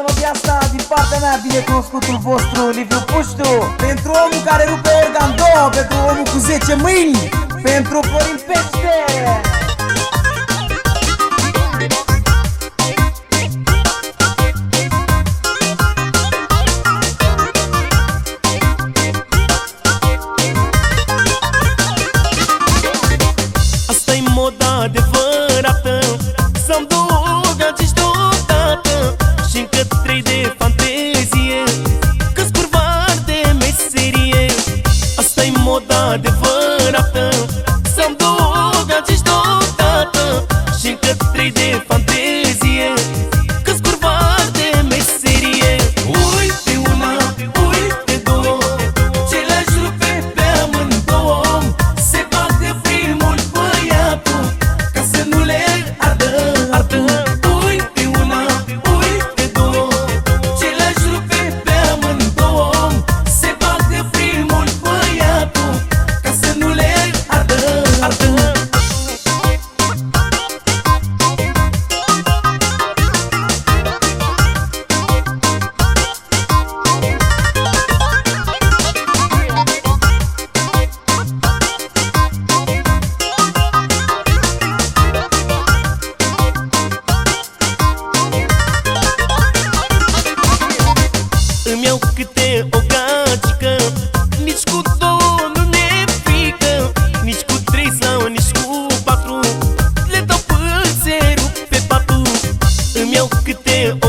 melodia asta din partea mea binecunoscutul vostru Liviu Puștu. Pentru omul care rupe organ două, pentru omul cu 10 mâini. Pentru Florin Pește deodată și încă trei de fantezie Că-s curvar de meserie. Asta-i moda adevărată Să-mi două gagici deodată și încă trei de fantezie Îmi iau câte o gagică Nici cu două nu ne frică Nici cu trei sau nici cu patru Le dau pânzerul pe patru Îmi iau câte o